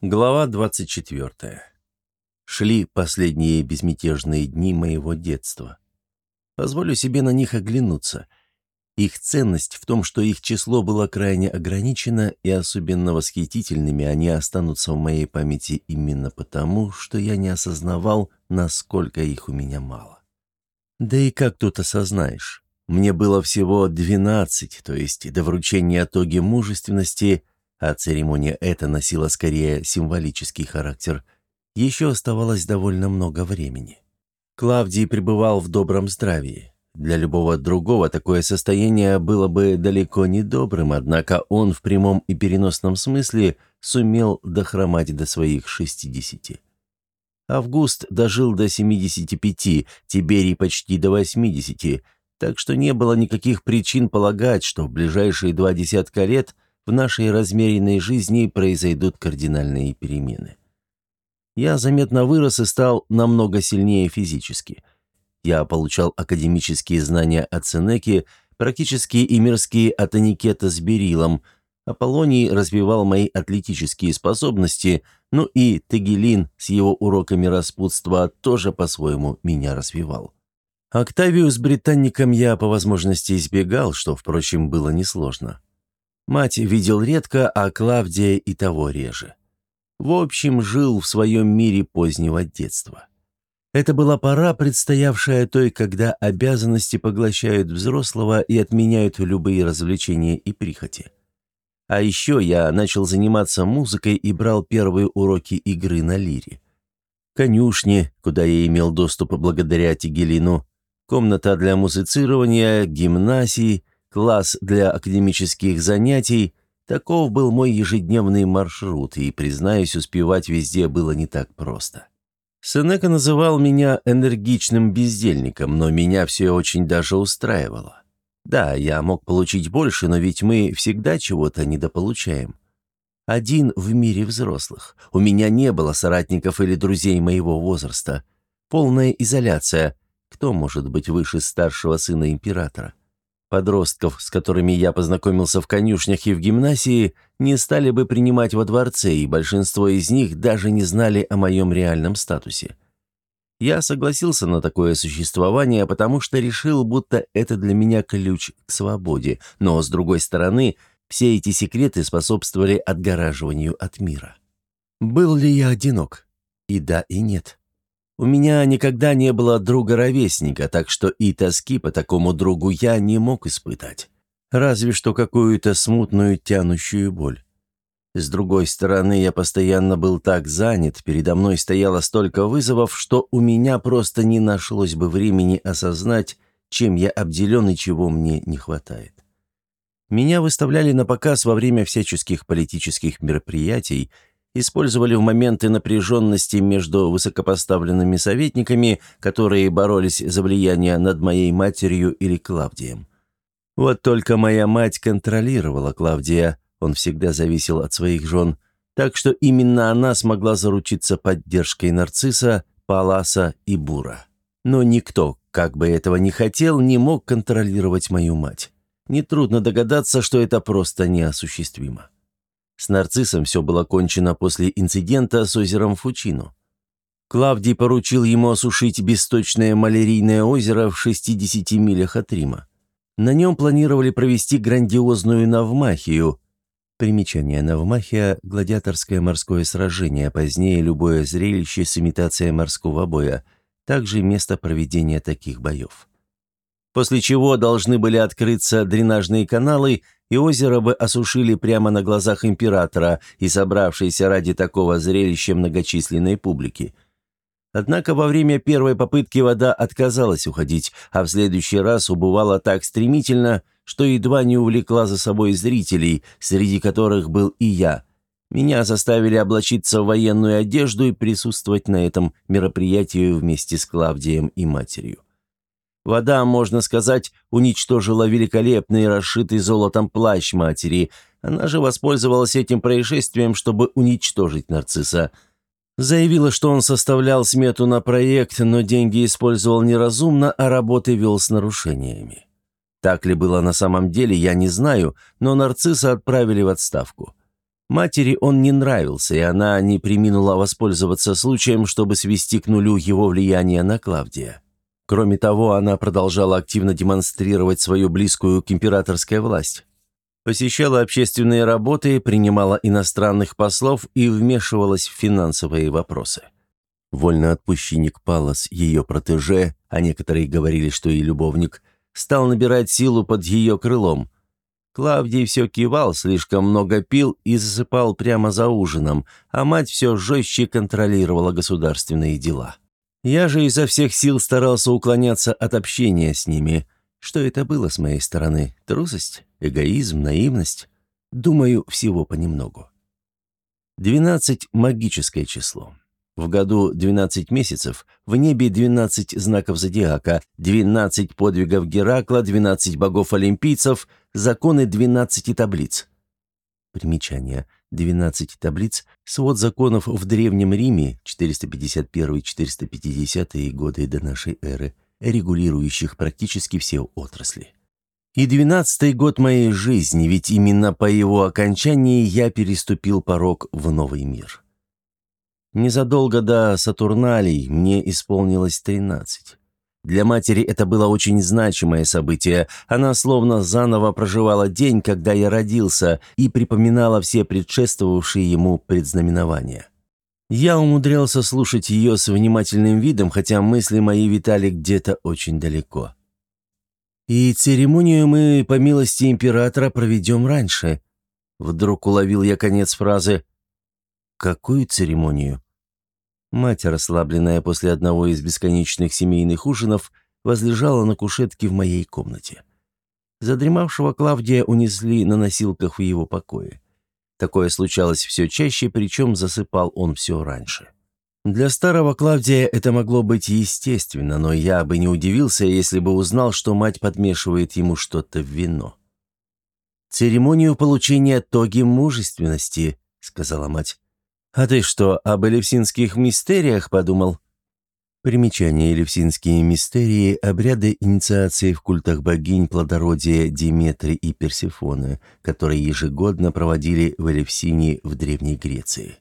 Глава 24. Шли последние безмятежные дни моего детства. Позволю себе на них оглянуться. Их ценность в том, что их число было крайне ограничено, и особенно восхитительными они останутся в моей памяти именно потому, что я не осознавал, насколько их у меня мало. Да и как тут осознаешь? Мне было всего 12, то есть до вручения итоги мужественности – а церемония эта носила скорее символический характер, еще оставалось довольно много времени. Клавдий пребывал в добром здравии. Для любого другого такое состояние было бы далеко не добрым, однако он в прямом и переносном смысле сумел дохромать до своих 60. Август дожил до 75, Тиберий почти до 80, так что не было никаких причин полагать, что в ближайшие два десятка лет – в нашей размеренной жизни произойдут кардинальные перемены. Я заметно вырос и стал намного сильнее физически. Я получал академические знания от Сенеки, практические и мирские от Аникета с Берилом, Аполлоний развивал мои атлетические способности, ну и Тегелин с его уроками распутства тоже по-своему меня развивал. Октавию с британником я по возможности избегал, что, впрочем, было несложно. Мать видел редко, а Клавдия и того реже. В общем, жил в своем мире позднего детства. Это была пора, предстоявшая той, когда обязанности поглощают взрослого и отменяют любые развлечения и прихоти. А еще я начал заниматься музыкой и брал первые уроки игры на лире. Конюшни, куда я имел доступ благодаря Тигелину, комната для музицирования, гимнасии, класс для академических занятий, таков был мой ежедневный маршрут, и, признаюсь, успевать везде было не так просто. Сенека называл меня энергичным бездельником, но меня все очень даже устраивало. Да, я мог получить больше, но ведь мы всегда чего-то недополучаем. Один в мире взрослых. У меня не было соратников или друзей моего возраста. Полная изоляция. Кто может быть выше старшего сына императора? Подростков, с которыми я познакомился в конюшнях и в гимнасии, не стали бы принимать во дворце, и большинство из них даже не знали о моем реальном статусе. Я согласился на такое существование, потому что решил, будто это для меня ключ к свободе, но, с другой стороны, все эти секреты способствовали отгораживанию от мира. Был ли я одинок? И да, и нет. У меня никогда не было друга-ровесника, так что и тоски по такому другу я не мог испытать. Разве что какую-то смутную тянущую боль. С другой стороны, я постоянно был так занят, передо мной стояло столько вызовов, что у меня просто не нашлось бы времени осознать, чем я обделен и чего мне не хватает. Меня выставляли на показ во время всяческих политических мероприятий, использовали в моменты напряженности между высокопоставленными советниками, которые боролись за влияние над моей матерью или Клавдием. Вот только моя мать контролировала Клавдия, он всегда зависел от своих жен, так что именно она смогла заручиться поддержкой нарцисса, Паласа и Бура. Но никто, как бы этого ни хотел, не мог контролировать мою мать. Нетрудно догадаться, что это просто неосуществимо. С нарциссом все было кончено после инцидента с озером Фучино. Клавдий поручил ему осушить бесточное малярийное озеро в 60 милях от Рима. На нем планировали провести грандиозную навмахию. Примечание навмахия – гладиаторское морское сражение, позднее любое зрелище с имитацией морского боя, также место проведения таких боев. После чего должны были открыться дренажные каналы – и озеро бы осушили прямо на глазах императора и собравшейся ради такого зрелища многочисленной публики. Однако во время первой попытки вода отказалась уходить, а в следующий раз убывала так стремительно, что едва не увлекла за собой зрителей, среди которых был и я. Меня заставили облачиться в военную одежду и присутствовать на этом мероприятии вместе с Клавдием и матерью. Вода, можно сказать, уничтожила великолепный расшитый золотом плащ матери. Она же воспользовалась этим происшествием, чтобы уничтожить нарцисса. Заявила, что он составлял смету на проект, но деньги использовал неразумно, а работы вел с нарушениями. Так ли было на самом деле, я не знаю, но нарцисса отправили в отставку. Матери он не нравился, и она не приминула воспользоваться случаем, чтобы свести к нулю его влияние на Клавдия. Кроме того, она продолжала активно демонстрировать свою близкую к императорской власть. Посещала общественные работы, принимала иностранных послов и вмешивалась в финансовые вопросы. Вольноотпущенник Палас, ее протеже, а некоторые говорили, что и любовник, стал набирать силу под ее крылом – Клавдий все кивал, слишком много пил и засыпал прямо за ужином, а мать все жестче контролировала государственные дела. Я же изо всех сил старался уклоняться от общения с ними. Что это было с моей стороны? Трусость? Эгоизм? Наивность? Думаю, всего понемногу. Двенадцать – магическое число. В году 12 месяцев, в небе 12 знаков зодиака, 12 подвигов Геракла, 12 богов-олимпийцев, законы 12 таблиц. Примечание. 12 таблиц – свод законов в Древнем Риме 451-450 годы до нашей эры, регулирующих практически все отрасли. И двенадцатый год моей жизни, ведь именно по его окончании я переступил порог в новый мир. Незадолго до Сатурналей мне исполнилось тринадцать. Для матери это было очень значимое событие. Она словно заново проживала день, когда я родился, и припоминала все предшествовавшие ему предзнаменования. Я умудрялся слушать ее с внимательным видом, хотя мысли мои витали где-то очень далеко. «И церемонию мы, по милости императора, проведем раньше». Вдруг уловил я конец фразы Какую церемонию? Мать, расслабленная после одного из бесконечных семейных ужинов, возлежала на кушетке в моей комнате. Задремавшего Клавдия унесли на носилках в его покое. Такое случалось все чаще, причем засыпал он все раньше. Для старого Клавдия это могло быть естественно, но я бы не удивился, если бы узнал, что мать подмешивает ему что-то в вино. «Церемонию получения тоги мужественности», — сказала мать. «А ты что, об элевсинских мистериях подумал?» Примечание Элевсинские мистерии – обряды инициации в культах богинь плодородия Диметры и Персефоны, которые ежегодно проводили в Элевсине в Древней Греции.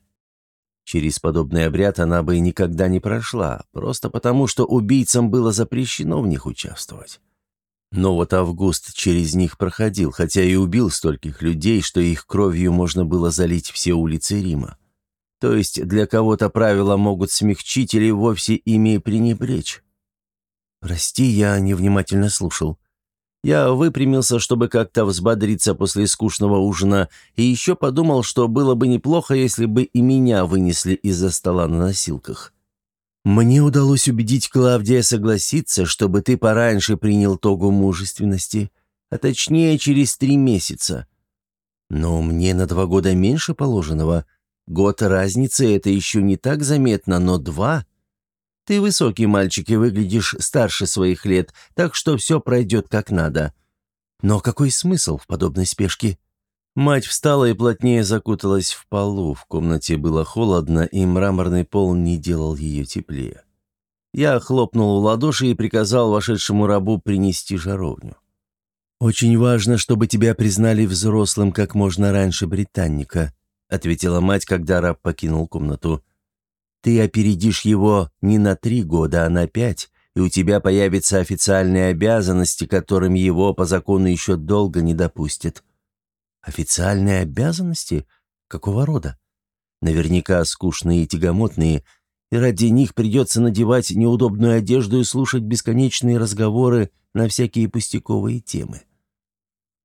Через подобный обряд она бы никогда не прошла, просто потому, что убийцам было запрещено в них участвовать. Но вот Август через них проходил, хотя и убил стольких людей, что их кровью можно было залить все улицы Рима. То есть для кого-то правила могут смягчить или вовсе ими пренебречь. Прости, я невнимательно слушал. Я выпрямился, чтобы как-то взбодриться после скучного ужина, и еще подумал, что было бы неплохо, если бы и меня вынесли из-за стола на носилках. Мне удалось убедить Клавдия согласиться, чтобы ты пораньше принял тогу мужественности, а точнее через три месяца. Но мне на два года меньше положенного — Год разницы — это еще не так заметно, но два... Ты высокий мальчик и выглядишь старше своих лет, так что все пройдет как надо. Но какой смысл в подобной спешке? Мать встала и плотнее закуталась в полу. В комнате было холодно, и мраморный пол не делал ее теплее. Я хлопнул в ладоши и приказал вошедшему рабу принести жаровню. «Очень важно, чтобы тебя признали взрослым как можно раньше британника», — ответила мать, когда раб покинул комнату. «Ты опередишь его не на три года, а на пять, и у тебя появятся официальные обязанности, которым его по закону еще долго не допустят». «Официальные обязанности? Какого рода?» «Наверняка скучные и тягомотные, и ради них придется надевать неудобную одежду и слушать бесконечные разговоры на всякие пустяковые темы».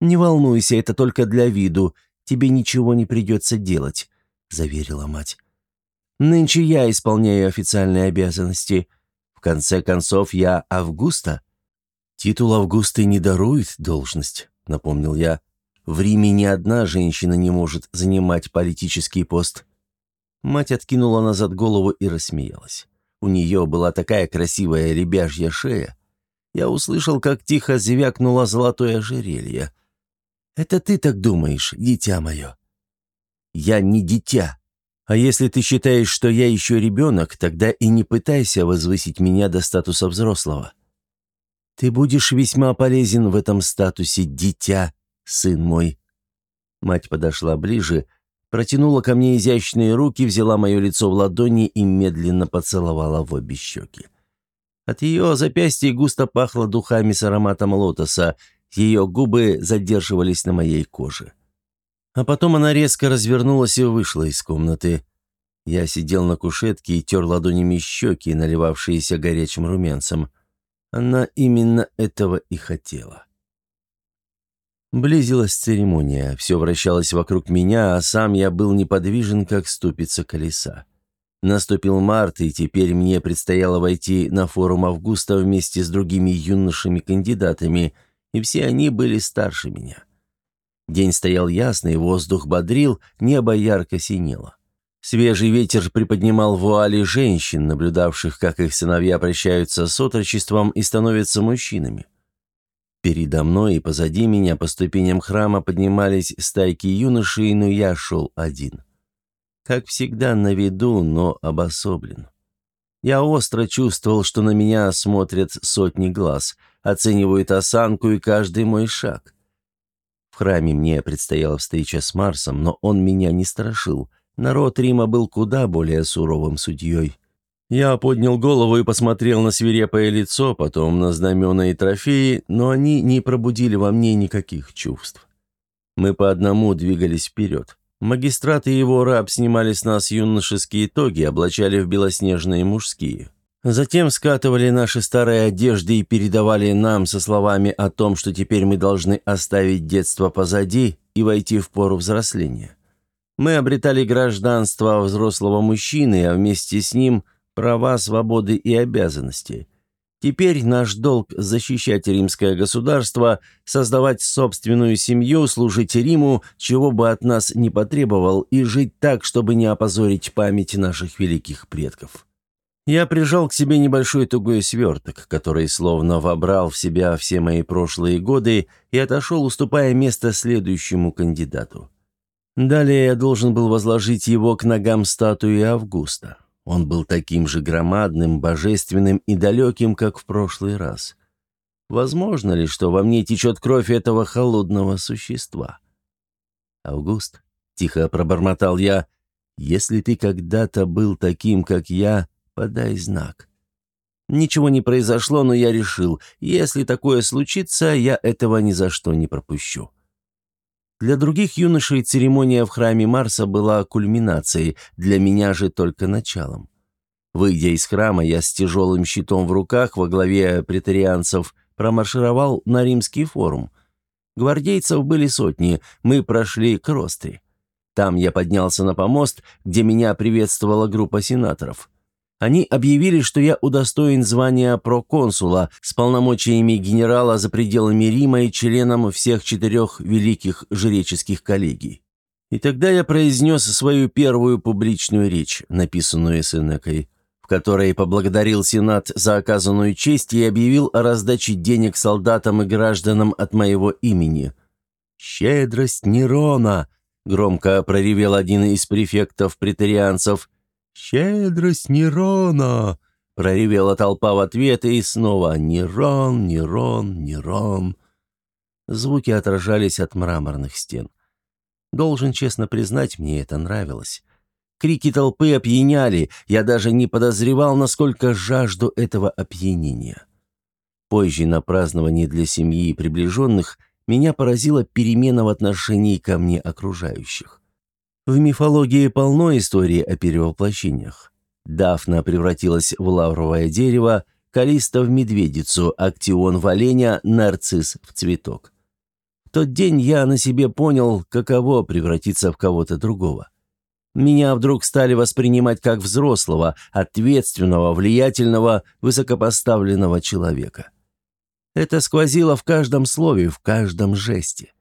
«Не волнуйся, это только для виду, тебе ничего не придется делать», — заверила мать. «Нынче я исполняю официальные обязанности. В конце концов, я Августа». «Титул Августы не дарует должность», — напомнил я. «В Риме ни одна женщина не может занимать политический пост». Мать откинула назад голову и рассмеялась. У нее была такая красивая ребяжья шея. Я услышал, как тихо звякнуло золотое ожерелье. «Это ты так думаешь, дитя мое?» «Я не дитя. А если ты считаешь, что я еще ребенок, тогда и не пытайся возвысить меня до статуса взрослого. Ты будешь весьма полезен в этом статусе, дитя, сын мой». Мать подошла ближе, протянула ко мне изящные руки, взяла мое лицо в ладони и медленно поцеловала в обе щеки. От ее запястья густо пахло духами с ароматом лотоса, ее губы задерживались на моей коже. А потом она резко развернулась и вышла из комнаты. Я сидел на кушетке и тер ладонями щеки, наливавшиеся горячим румянцем. Она именно этого и хотела. Близилась церемония, все вращалось вокруг меня, а сам я был неподвижен, как ступица колеса. Наступил март, и теперь мне предстояло войти на форум Августа вместе с другими юношами-кандидатами, и все они были старше меня. День стоял ясный, воздух бодрил, небо ярко синело. Свежий ветер приподнимал вуали женщин, наблюдавших, как их сыновья прощаются с отрочеством и становятся мужчинами. Передо мной и позади меня по ступеням храма поднимались стайки юношей, но я шел один. Как всегда, на виду, но обособлен. Я остро чувствовал, что на меня смотрят сотни глаз, оценивают осанку и каждый мой шаг. В храме мне предстояла встреча с Марсом, но он меня не страшил. Народ Рима был куда более суровым судьей. Я поднял голову и посмотрел на свирепое лицо, потом на знамена и трофеи, но они не пробудили во мне никаких чувств. Мы по одному двигались вперед. Магистрат и его раб снимали с нас юношеские тоги, облачали в белоснежные мужские. Затем скатывали наши старые одежды и передавали нам со словами о том, что теперь мы должны оставить детство позади и войти в пору взросления. Мы обретали гражданство взрослого мужчины, а вместе с ним права, свободы и обязанности. Теперь наш долг – защищать римское государство, создавать собственную семью, служить Риму, чего бы от нас не потребовал, и жить так, чтобы не опозорить память наших великих предков. Я прижал к себе небольшой тугой сверток, который словно вобрал в себя все мои прошлые годы и отошел, уступая место следующему кандидату. Далее я должен был возложить его к ногам статуи Августа. Он был таким же громадным, божественным и далеким, как в прошлый раз. Возможно ли, что во мне течет кровь этого холодного существа? «Август», — тихо пробормотал я, — «если ты когда-то был таким, как я, подай знак». Ничего не произошло, но я решил, если такое случится, я этого ни за что не пропущу. Для других юношей церемония в храме Марса была кульминацией, для меня же только началом. Выйдя из храма, я с тяжелым щитом в руках во главе претарианцев промаршировал на римский форум. Гвардейцев были сотни, мы прошли к Ростри. Там я поднялся на помост, где меня приветствовала группа сенаторов. Они объявили, что я удостоен звания проконсула с полномочиями генерала за пределами Рима и членом всех четырех великих жреческих коллегий. И тогда я произнес свою первую публичную речь, написанную Сенекой, в которой поблагодарил Сенат за оказанную честь и объявил о раздаче денег солдатам и гражданам от моего имени. «Щедрость Нерона!» — громко проревел один из префектов претарианцев — «Щедрость Нерона!» — проревела толпа в ответ, и снова «Нерон, Нерон, Нерон!» Звуки отражались от мраморных стен. Должен честно признать, мне это нравилось. Крики толпы опьяняли, я даже не подозревал, насколько жажду этого опьянения. Позже на праздновании для семьи и приближенных меня поразила перемена в отношении ко мне окружающих. В мифологии полно историй о перевоплощениях. Дафна превратилась в лавровое дерево, Калиста в медведицу, Актион в оленя, Нарцисс в цветок. В тот день я на себе понял, каково превратиться в кого-то другого. Меня вдруг стали воспринимать как взрослого, ответственного, влиятельного, высокопоставленного человека. Это сквозило в каждом слове, в каждом жесте.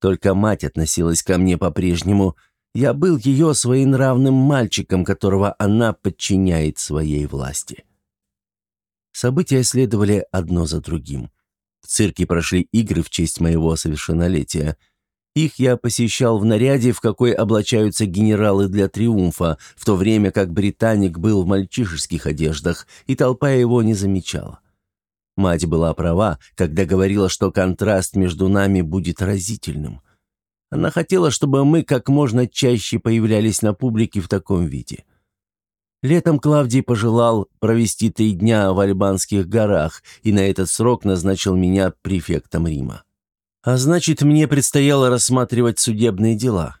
Только мать относилась ко мне по-прежнему – я был ее своенравным мальчиком, которого она подчиняет своей власти. События следовали одно за другим. В цирке прошли игры в честь моего совершеннолетия. Их я посещал в наряде, в какой облачаются генералы для триумфа, в то время как британик был в мальчишеских одеждах, и толпа его не замечала. Мать была права, когда говорила, что контраст между нами будет разительным – Она хотела, чтобы мы как можно чаще появлялись на публике в таком виде. Летом Клавдий пожелал провести три дня в Альбанских горах и на этот срок назначил меня префектом Рима. А значит, мне предстояло рассматривать судебные дела.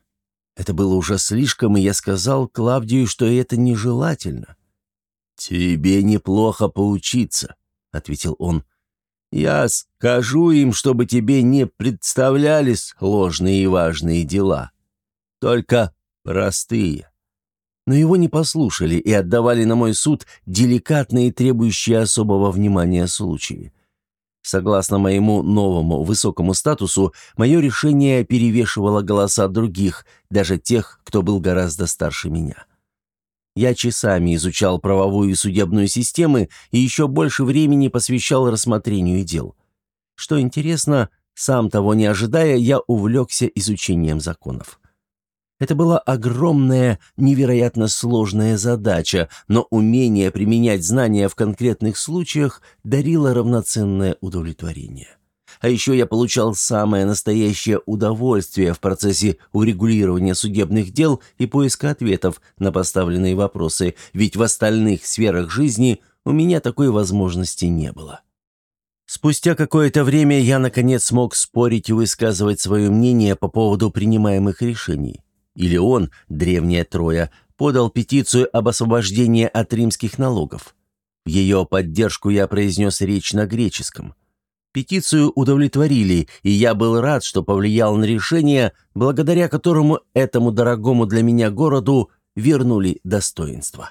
Это было уже слишком, и я сказал Клавдию, что это нежелательно. «Тебе неплохо поучиться», — ответил он. «Я скажу им, чтобы тебе не представлялись ложные и важные дела. Только простые но его не послушали и отдавали на мой суд деликатные и требующие особого внимания случаи. Согласно моему новому высокому статусу, мое решение перевешивало голоса других, даже тех, кто был гораздо старше меня. Я часами изучал правовую и судебную системы и еще больше времени посвящал рассмотрению дел. Что интересно, сам того не ожидая, я увлекся изучением законов. Это была огромная, невероятно сложная задача, но умение применять знания в конкретных случаях дарило равноценное удовлетворение. А еще я получал самое настоящее удовольствие в процессе урегулирования судебных дел и поиска ответов на поставленные вопросы, ведь в остальных сферах жизни у меня такой возможности не было. Спустя какое-то время я, наконец, смог спорить и высказывать свое мнение по поводу принимаемых решений. Или он, древняя Троя, подал петицию об освобождении от римских налогов. В ее поддержку я произнес речь на греческом. Петицию удовлетворили, и я был рад, что повлиял на решение, благодаря которому этому дорогому для меня городу вернули достоинство.